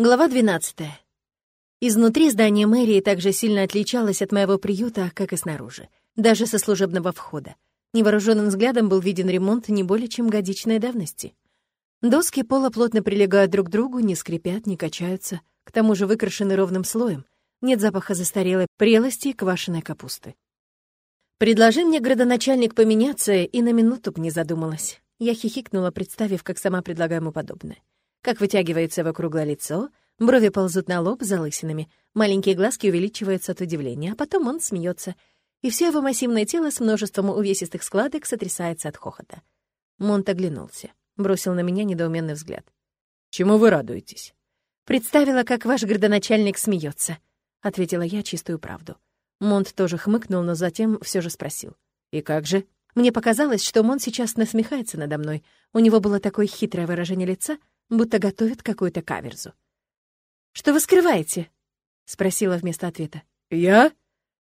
Глава 12. Изнутри здание мэрии также сильно отличалось от моего приюта, как и снаружи, даже со служебного входа. Невооруженным взглядом был виден ремонт не более чем годичной давности. Доски пола плотно прилегают друг к другу, не скрипят, не качаются, к тому же выкрашены ровным слоем. Нет запаха застарелой прелости и квашеной капусты. Предложи мне градоначальник поменяться, и на минуту б не задумалась. Я хихикнула, представив, как сама предлагаю ему подобное как вытягивается его круглое лицо, брови ползут на лоб за лысинами, маленькие глазки увеличиваются от удивления, а потом он смеется, и все его массивное тело с множеством увесистых складок сотрясается от хохота. Монт оглянулся, бросил на меня недоуменный взгляд. «Чему вы радуетесь?» «Представила, как ваш градоначальник смеется, ответила я чистую правду. Монт тоже хмыкнул, но затем все же спросил. «И как же?» Мне показалось, что Монт сейчас насмехается надо мной. У него было такое хитрое выражение лица, будто готовит какую-то каверзу. «Что вы скрываете?» — спросила вместо ответа. «Я?»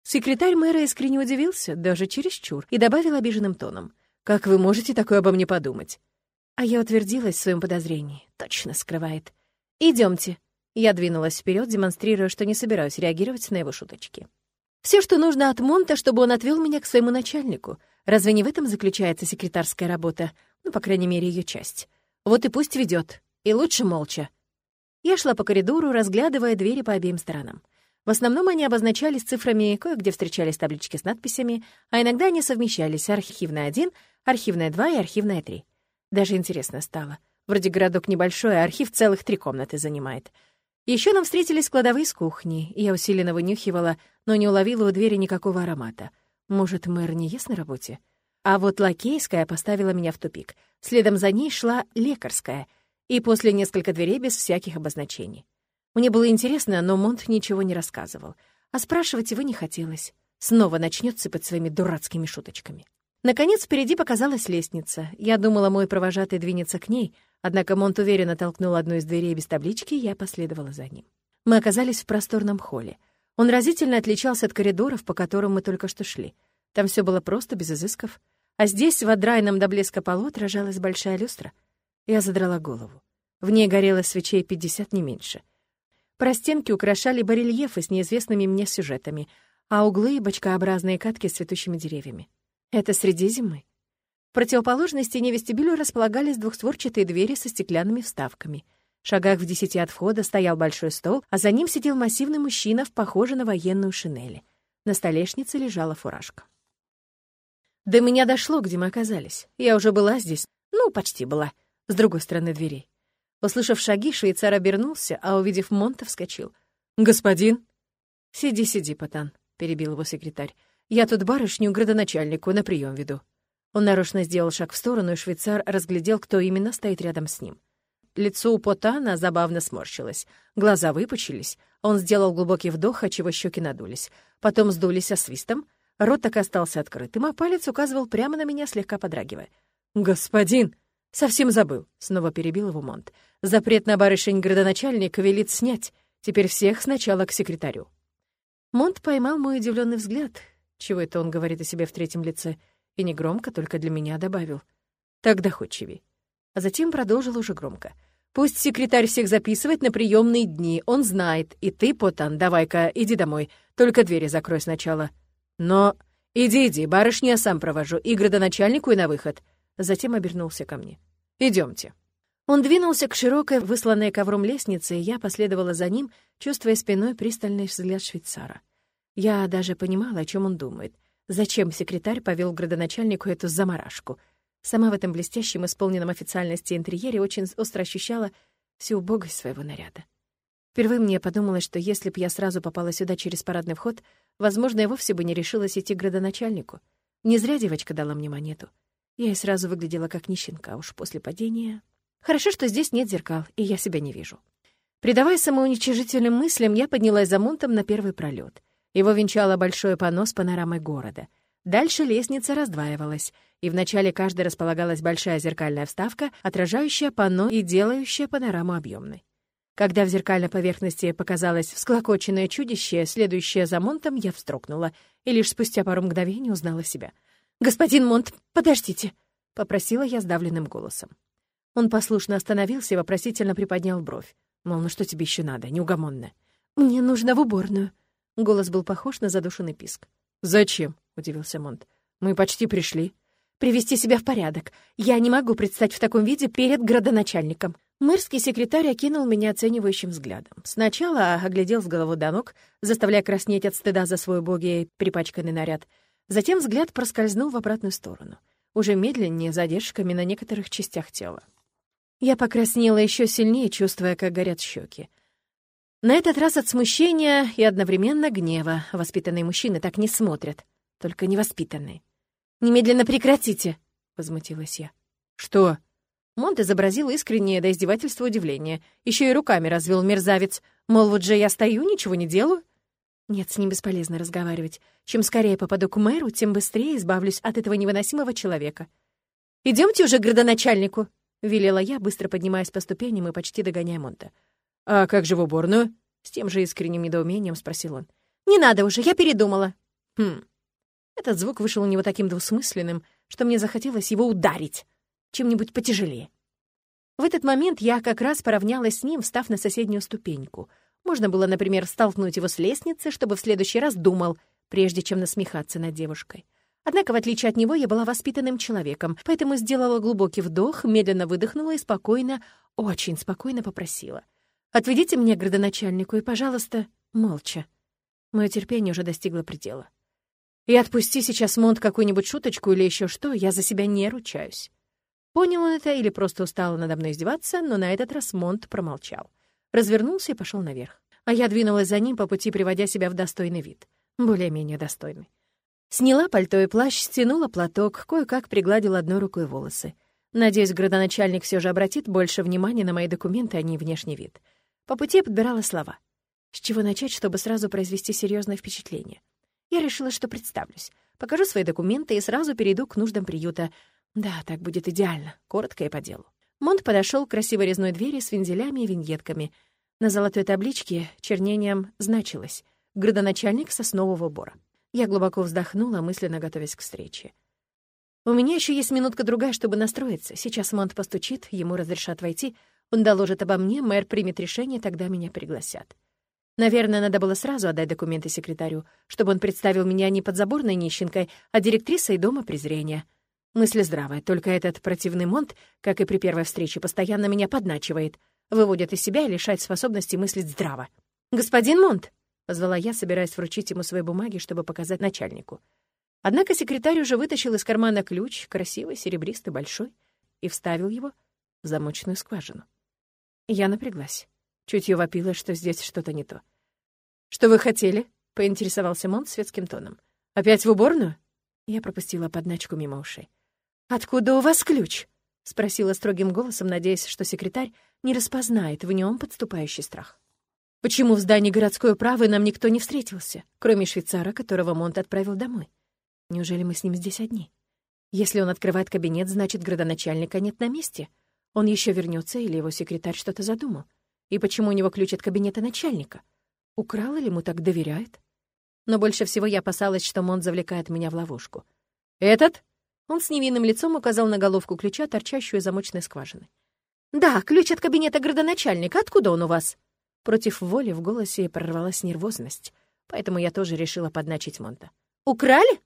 Секретарь мэра искренне удивился, даже чересчур, и добавил обиженным тоном. «Как вы можете такое обо мне подумать?» А я утвердилась в своем подозрении. Точно скрывает. Идемте. Я двинулась вперед, демонстрируя, что не собираюсь реагировать на его шуточки. Все, что нужно от Монта, чтобы он отвел меня к своему начальнику. Разве не в этом заключается секретарская работа? Ну, по крайней мере, ее часть. Вот и пусть ведет. И лучше молча. Я шла по коридору, разглядывая двери по обеим сторонам. В основном они обозначались цифрами, кое-где встречались таблички с надписями, а иногда они совмещались архивная 1, архивная 2 и архивная 3. Даже интересно стало. Вроде городок небольшой, а архив целых три комнаты занимает. Еще нам встретились складовые с кухни. Я усиленно вынюхивала, но не уловила у двери никакого аромата. Может, мэр не ест на работе? А вот лакейская поставила меня в тупик. Следом за ней шла лекарская — и после нескольких дверей без всяких обозначений. Мне было интересно, но Монт ничего не рассказывал, а спрашивать его не хотелось. Снова начнет сыпать своими дурацкими шуточками. Наконец, впереди показалась лестница. Я думала, мой провожатый двинется к ней, однако Монт уверенно толкнул одну из дверей без таблички, и я последовала за ним. Мы оказались в просторном холле. Он разительно отличался от коридоров, по которым мы только что шли. Там все было просто, без изысков. А здесь, в одрайном до блеска полу, отражалась большая люстра — я задрала голову. В ней горело свечей 50 не меньше. Простенки украшали барельефы с неизвестными мне сюжетами, а углы — бочкообразные катки с цветущими деревьями. Это среди зимы. В противоположной стене вестибюля располагались двухстворчатые двери со стеклянными вставками. В шагах в десяти от входа стоял большой стол, а за ним сидел массивный мужчина в похожей на военную шинели. На столешнице лежала фуражка. До меня дошло, где мы оказались. Я уже была здесь. Ну, почти была с другой стороны двери. Услышав шаги, швейцар обернулся, а, увидев Монта, вскочил. «Господин?» «Сиди, сиди, Потан», — перебил его секретарь. «Я тут барышню градоначальнику на прием веду». Он нарочно сделал шаг в сторону, и швейцар разглядел, кто именно стоит рядом с ним. Лицо у Потана забавно сморщилось, глаза выпучились, он сделал глубокий вдох, отчего щеки надулись. Потом сдулись со свистом, рот так остался открытым, а палец указывал прямо на меня, слегка подрагивая. «Господин!» «Совсем забыл», — снова перебил его Монт. «Запрет на барышень градоначальник велит снять. Теперь всех сначала к секретарю». Монт поймал мой удивленный взгляд. Чего это он говорит о себе в третьем лице? И не громко, только для меня добавил. Так доходчивей. А затем продолжил уже громко. «Пусть секретарь всех записывает на приемные дни, он знает. И ты, Потан, давай-ка, иди домой. Только двери закрой сначала». «Но...» «Иди, иди, барышню я сам провожу, и градоначальнику, и на выход». Затем обернулся ко мне. Идемте. Он двинулся к широкой, высланной ковром лестнице, и я последовала за ним, чувствуя спиной пристальный взгляд швейцара. Я даже понимала, о чем он думает. Зачем секретарь повел градоначальнику эту заморашку? Сама в этом блестящем, исполненном официальности интерьере очень остро ощущала всю убогость своего наряда. Впервые мне подумалось, что если б я сразу попала сюда через парадный вход, возможно, я вовсе бы не решилась идти к градоначальнику. Не зря девочка дала мне монету. Я и сразу выглядела как нищенка, а уж после падения... Хорошо, что здесь нет зеркал, и я себя не вижу. Придавая самоуничижительным мыслям, я поднялась за Монтом на первый пролет. Его венчало большое панно с панорамой города. Дальше лестница раздваивалась, и в начале каждой располагалась большая зеркальная вставка, отражающая панно и делающая панораму объемной. Когда в зеркальной поверхности показалось всклокоченное чудище, следующее за Монтом, я встрогнула, и лишь спустя пару мгновений узнала себя — «Господин Монт, подождите!» — попросила я сдавленным голосом. Он послушно остановился и вопросительно приподнял бровь. Мол, ну что тебе еще надо, неугомонная? «Мне нужно в уборную». Голос был похож на задушенный писк. «Зачем?» — удивился Монт. «Мы почти пришли». «Привести себя в порядок. Я не могу предстать в таком виде перед градоначальником». Мэрский секретарь окинул меня оценивающим взглядом. Сначала оглядел с головы до ног, заставляя краснеть от стыда за свой убогий припачканный наряд. Затем взгляд проскользнул в обратную сторону, уже медленнее, задержками на некоторых частях тела. Я покраснела еще сильнее, чувствуя, как горят щеки. На этот раз от смущения и одновременно гнева. Воспитанные мужчины так не смотрят, только невоспитанные. «Немедленно прекратите!» — возмутилась я. «Что?» Монт изобразил искреннее до издевательства удивление. Еще и руками развел мерзавец. Мол, вот же я стою, ничего не делаю. Нет, с ним бесполезно разговаривать. Чем скорее попаду к мэру, тем быстрее избавлюсь от этого невыносимого человека. Идемте уже к градоначальнику», — велела я, быстро поднимаясь по ступеням и почти догоняя Монта. «А как же в уборную?» — с тем же искренним недоумением спросил он. «Не надо уже, я передумала». «Хм». Этот звук вышел у него таким двусмысленным, что мне захотелось его ударить чем-нибудь потяжелее. В этот момент я как раз поравнялась с ним, встав на соседнюю ступеньку. Можно было, например, столкнуть его с лестницы, чтобы в следующий раз думал, прежде чем насмехаться над девушкой. Однако, в отличие от него, я была воспитанным человеком, поэтому сделала глубокий вдох, медленно выдохнула и спокойно, очень спокойно попросила — Отведите меня к градоначальнику и, пожалуйста, молча. Мое терпение уже достигло предела. И отпусти сейчас Монт какую-нибудь шуточку или еще что, я за себя не ручаюсь. Понял он это или просто устал надо мной издеваться, но на этот раз Монт промолчал. Развернулся и пошел наверх. А я двинулась за ним по пути, приводя себя в достойный вид. Более-менее достойный. Сняла пальто и плащ, стянула платок, кое-как пригладила одной рукой волосы. Надеюсь, градоначальник все же обратит больше внимания на мои документы, а не внешний вид. По пути я подбирала слова. С чего начать, чтобы сразу произвести серьезное впечатление? Я решила, что представлюсь. Покажу свои документы и сразу перейду к нуждам приюта. Да, так будет идеально, коротко и по делу. Монт подошел к красивой резной двери с вензелями и виньетками. На золотой табличке чернением значилось «Градоначальник соснового бора». Я глубоко вздохнула, мысленно готовясь к встрече. У меня еще есть минутка-другая, чтобы настроиться. Сейчас Монт постучит, ему разрешат войти — он доложит обо мне, мэр примет решение, тогда меня пригласят. Наверное, надо было сразу отдать документы секретарю, чтобы он представил меня не подзаборной нищенкой, а директрисой дома презрения. Мысль здравая, только этот противный Монт, как и при первой встрече, постоянно меня подначивает, выводит из себя и лишает способности мыслить здраво. «Господин Монт!» — позвала я, собираясь вручить ему свои бумаги, чтобы показать начальнику. Однако секретарь уже вытащил из кармана ключ, красивый, серебристый, большой, и вставил его в замочную скважину. Я напряглась. Чутье вопило, что здесь что-то не то. «Что вы хотели?» — поинтересовался Монт светским тоном. «Опять в уборную?» Я пропустила подначку мимо ушей. «Откуда у вас ключ?» — спросила строгим голосом, надеясь, что секретарь не распознает в нем подступающий страх. «Почему в здании городской управы нам никто не встретился, кроме швейцара, которого Монт отправил домой? Неужели мы с ним здесь одни? Если он открывает кабинет, значит, градоначальника нет на месте. Он еще вернется или его секретарь что-то задумал? И почему у него ключ от кабинета начальника? Украл или ему так доверяет? Но больше всего я опасалась, что Монт завлекает меня в ловушку. «Этот?» Он с невинным лицом указал на головку ключа, торчащую из замочной скважины. «Да, ключ от кабинета градоначальника. Откуда он у вас?» Против воли в голосе прорвалась нервозность, поэтому я тоже решила подначить Монта. «Украли?»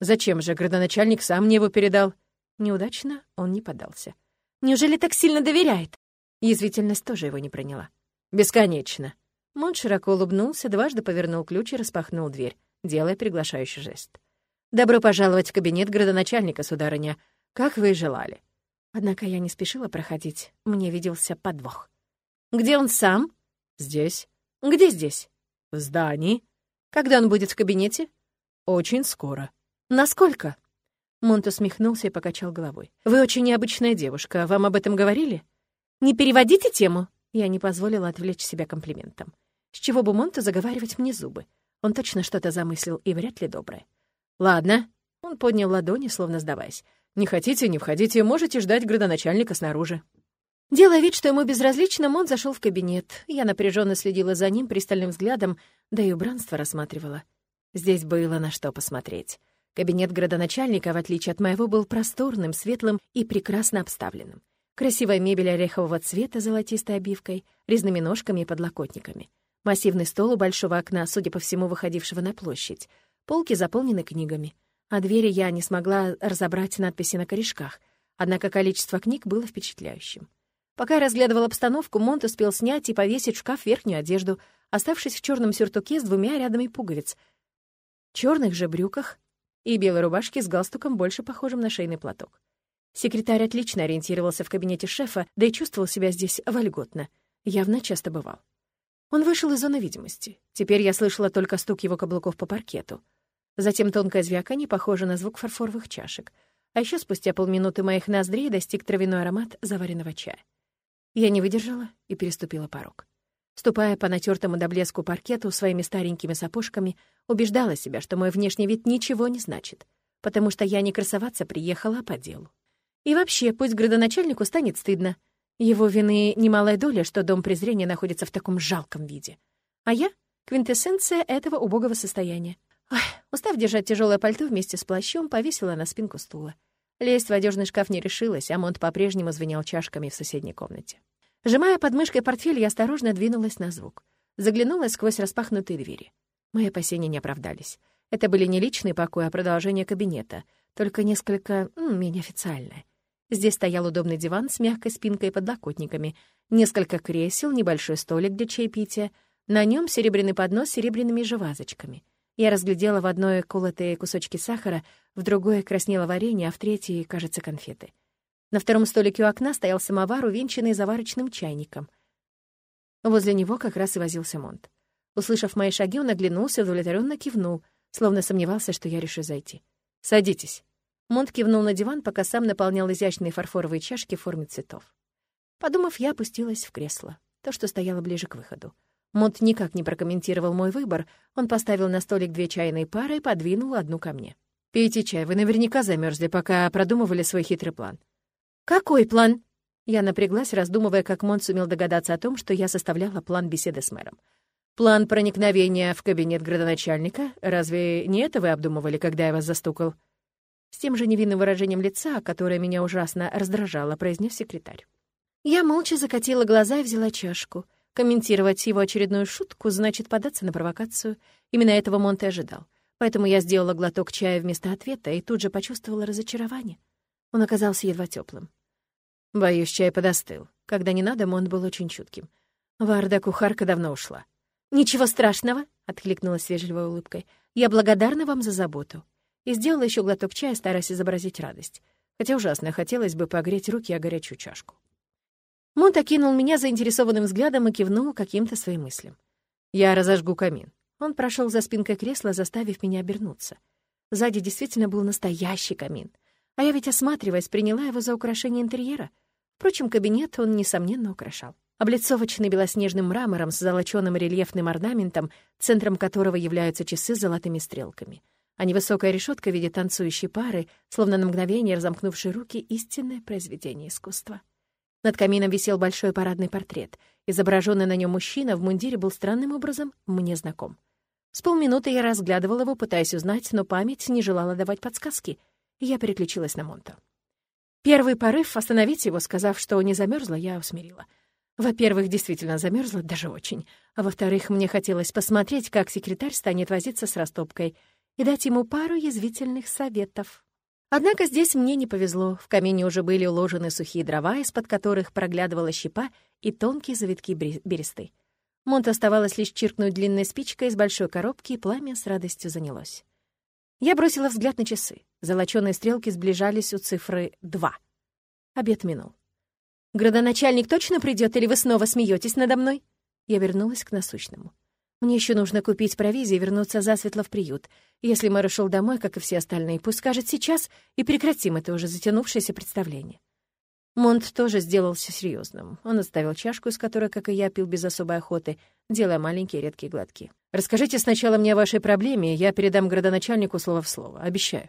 «Зачем же? Градоначальник сам мне его передал». Неудачно он не подался. Неужели так сильно доверяет?» Язвительность тоже его не проняла. «Бесконечно». Мон широко улыбнулся, дважды повернул ключ и распахнул дверь, делая приглашающий жест. «Добро пожаловать в кабинет градоначальника, сударыня, как вы и желали». Однако я не спешила проходить, мне виделся подвох. «Где он сам?» «Здесь». «Где здесь?» «В здании». «Когда он будет в кабинете?» «Очень скоро». «Насколько?» Монт усмехнулся и покачал головой. «Вы очень необычная девушка. Вам об этом говорили?» «Не переводите тему!» Я не позволила отвлечь себя комплиментом. С чего бы Монту заговаривать мне зубы? Он точно что-то замыслил и вряд ли доброе. «Ладно». Он поднял ладони, словно сдаваясь. «Не хотите, не входите, можете ждать градоначальника снаружи». Делая вид, что ему безразлично, Монт зашел в кабинет. Я напряженно следила за ним пристальным взглядом, да и убранство рассматривала. Здесь было на что посмотреть. Кабинет градоначальника, в отличие от моего, был просторным, светлым и прекрасно обставленным. Красивая мебель орехового цвета с золотистой обивкой, резными ножками и подлокотниками. Массивный стол у большого окна, судя по всему, выходившего на площадь. Полки заполнены книгами. А двери я не смогла разобрать надписи на корешках, однако количество книг было впечатляющим. Пока я разглядывал обстановку, Монт успел снять и повесить в шкаф верхнюю одежду, оставшись в черном сюртуке с двумя рядами пуговиц, черных же брюках и белой рубашке с галстуком, больше похожим на шейный платок. Секретарь отлично ориентировался в кабинете шефа, да и чувствовал себя здесь вольготно. Явно часто бывал. Он вышел из зоны видимости. Теперь я слышала только стук его каблуков по паркету. Затем тонкое звяканье, похоже на звук фарфоровых чашек. А еще спустя полминуты моих ноздрей достиг травяной аромат заваренного чая. Я не выдержала и переступила порог. Ступая по натертому до блеску паркету своими старенькими сапожками, убеждала себя, что мой внешний вид ничего не значит, потому что я не красоваться приехала, по делу. И вообще, пусть градоначальнику станет стыдно. Его вины немалая доля, что дом презрения находится в таком жалком виде. А я — квинтэссенция этого убогого состояния. Ой, устав держать тяжелое пальто вместе с плащом, повесила на спинку стула. Лезть в одежный шкаф не решилась, а Монт по-прежнему звенел чашками в соседней комнате. Сжимая под мышкой портфель, я осторожно двинулась на звук. Заглянула сквозь распахнутые двери. Мои опасения не оправдались. Это были не личные покои, а продолжение кабинета, только несколько м, менее официальное. Здесь стоял удобный диван с мягкой спинкой и подлокотниками, несколько кресел, небольшой столик для чаепития, на нем серебряный поднос с серебряными же вазочками — я разглядела в одной колотые кусочки сахара, в другой краснело варенье, а в третьей, кажется, конфеты. На втором столике у окна стоял самовар, увенчанный заварочным чайником. Возле него как раз и возился Монт. Услышав мои шаги, он оглянулся, удовлетворенно кивнул, словно сомневался, что я решу зайти. «Садитесь». Монт кивнул на диван, пока сам наполнял изящные фарфоровые чашки в форме цветов. Подумав, я опустилась в кресло, то, что стояло ближе к выходу. Монт никак не прокомментировал мой выбор. Он поставил на столик две чайные пары и подвинул одну ко мне. «Пейте чай, вы наверняка замерзли, пока продумывали свой хитрый план». «Какой план?» Я напряглась, раздумывая, как Монт сумел догадаться о том, что я составляла план беседы с мэром. «План проникновения в кабинет градоначальника? Разве не это вы обдумывали, когда я вас застукал?» С тем же невинным выражением лица, которое меня ужасно раздражало, произнес секретарь. Я молча закатила глаза и взяла чашку — Комментировать его очередную шутку значит податься на провокацию. Именно этого Монте ожидал. Поэтому я сделала глоток чая вместо ответа и тут же почувствовала разочарование. Он оказался едва теплым. Боюсь, чай подостыл. Когда не надо, Монт был очень чутким. Варда, кухарка, давно ушла. «Ничего страшного», — откликнулась вежливой улыбкой. «Я благодарна вам за заботу». И сделала еще глоток чая, стараясь изобразить радость. Хотя ужасно хотелось бы погреть руки о горячую чашку. Монт окинул меня заинтересованным взглядом и кивнул каким-то своим мыслям. «Я разожгу камин». Он прошел за спинкой кресла, заставив меня обернуться. Сзади действительно был настоящий камин. А я ведь, осматриваясь, приняла его за украшение интерьера. Впрочем, кабинет он, несомненно, украшал. Облицовочный белоснежным мрамором с золочёным рельефным орнаментом, центром которого являются часы с золотыми стрелками. А невысокая решетка в виде танцующей пары, словно на мгновение разомкнувшей руки, истинное произведение искусства. Над камином висел большой парадный портрет. Изображенный на нем мужчина в мундире был странным образом мне знаком. С полминуты я разглядывала его, пытаясь узнать, но память не желала давать подсказки, и я переключилась на Монта. Первый порыв остановить его, сказав, что не замерзла, я усмирила. Во-первых, действительно замерзла, даже очень. А во-вторых, мне хотелось посмотреть, как секретарь станет возиться с растопкой, и дать ему пару язвительных советов. Однако здесь мне не повезло. В камине уже были уложены сухие дрова, из-под которых проглядывала щепа и тонкие завитки бересты. Монт оставалось лишь чиркнуть длинной спичкой из большой коробки, и пламя с радостью занялось. Я бросила взгляд на часы. Золочёные стрелки сближались у цифры два. Обед минул. «Градоначальник точно придет, или вы снова смеетесь надо мной?» Я вернулась к насущному. Мне еще нужно купить провизии и вернуться засветло в приют. Если мэр ушел домой, как и все остальные, пусть скажет сейчас, и прекратим это уже затянувшееся представление. Монт тоже сделался серьезным. Он отставил чашку, из которой, как и я, пил без особой охоты, делая маленькие редкие глотки. «Расскажите сначала мне о вашей проблеме, я передам градоначальнику слово в слово. Обещаю».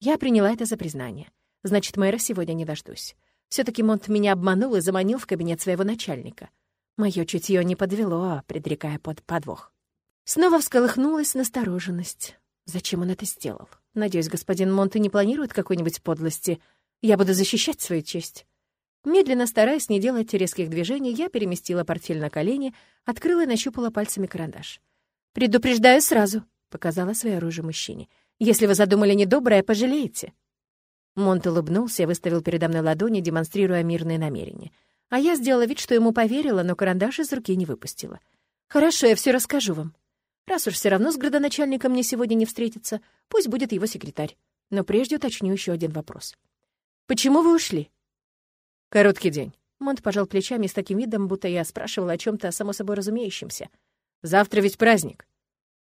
Я приняла это за признание. Значит, мэра сегодня не дождусь. все таки Монт меня обманул и заманил в кабинет своего начальника. Моё чутье не подвело, предрекая под подвох. Снова всколыхнулась настороженность. Зачем он это сделал? Надеюсь, господин Монте не планирует какой-нибудь подлости. Я буду защищать свою честь. Медленно, стараясь не делать резких движений, я переместила портфель на колени, открыла и нащупала пальцами карандаш. «Предупреждаю сразу», — показала свое оружие мужчине. «Если вы задумали недоброе, пожалеете». Монт улыбнулся и выставил передо мной ладони, демонстрируя мирные намерения. А я сделала вид, что ему поверила, но карандаш из руки не выпустила. «Хорошо, я все расскажу вам. Раз уж все равно с градоначальником мне сегодня не встретиться, пусть будет его секретарь. Но прежде уточню еще один вопрос. Почему вы ушли?» «Короткий день». Монт пожал плечами с таким видом, будто я спрашивала о чем то само собой разумеющемся. «Завтра ведь праздник».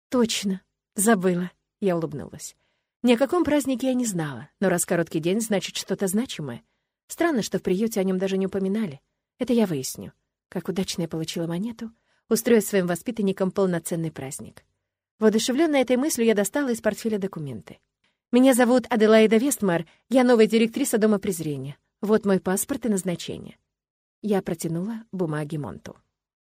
«Точно. Забыла». Я улыбнулась. Ни о каком празднике я не знала, но раз короткий день, значит, что-то значимое. Странно, что в приюте о нем даже не упоминали. Это я выясню. Как удачно я получила монету, устроив своим воспитанникам полноценный праздник. Воодушевленная этой мыслью, я достала из портфеля документы. «Меня зовут Аделаида Вестмар, я новая директриса Дома презрения. Вот мой паспорт и назначение». Я протянула бумаги Монту.